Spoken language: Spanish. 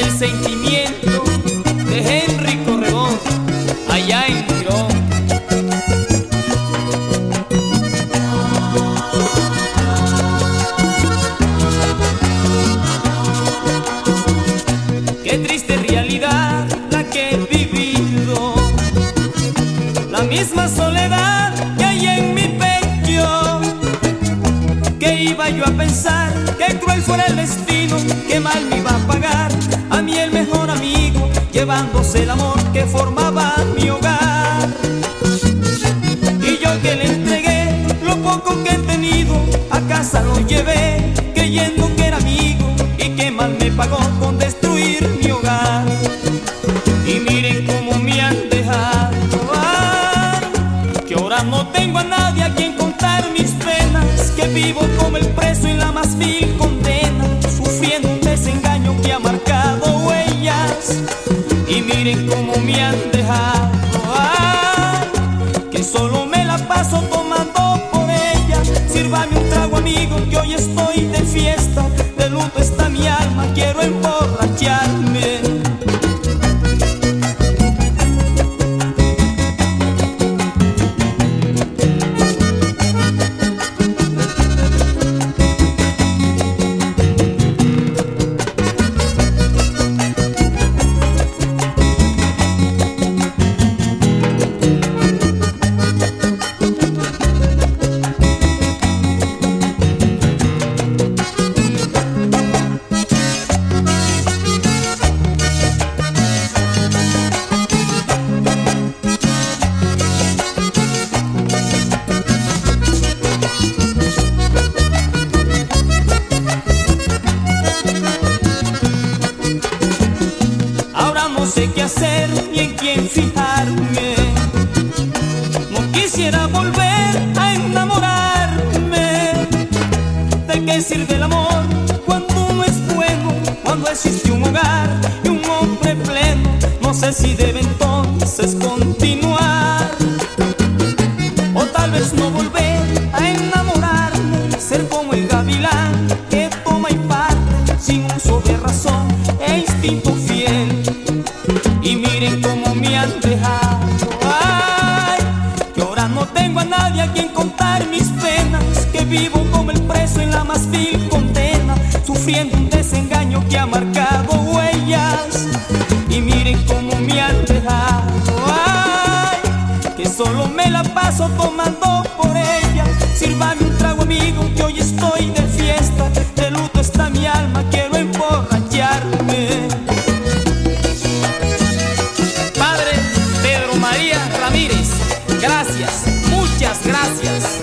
el sentimiento de Henry Corredón, allá en Qué triste realidad la que he vivido, la misma soledad que hay en mi pecho. ¿Qué iba yo a pensar? Qué cruel fuera el destino, qué mal me iba a pagar a mí el mejor amigo, llevándose el amor que formaba mi hogar. Y yo que le entregué lo poco que he tenido, a casa lo llevé, creyendo que era amigo, y que mal me pagó con destruir mi hogar. Y miren cómo me han dejado, que ahora no tengo a nadie a quien contar mis penas, que vivo como el preso en la más vil solo me la paso tomando por ella. Sírvame un trago, amigo, que hoy estoy de fiesta, de luto sé qué hacer ni en quién fijarme. No quisiera volver a enamorarme. ¿De qué sirve el amor cuando no es bueno? Cuando existe un hogar y un hombre pleno. No sé si debe entonces continuar. O tal vez no volver a enamorarme. Ser como el gavilán que toma y parte sin uso de razón no tengo a nadie a quien contar mis penas. Que vivo como el preso en la más vil condena. Sufriendo un desengaño que ha marcado huellas. Y miren cómo me han dejado. Ay, que solo me la paso tomando. Vegas.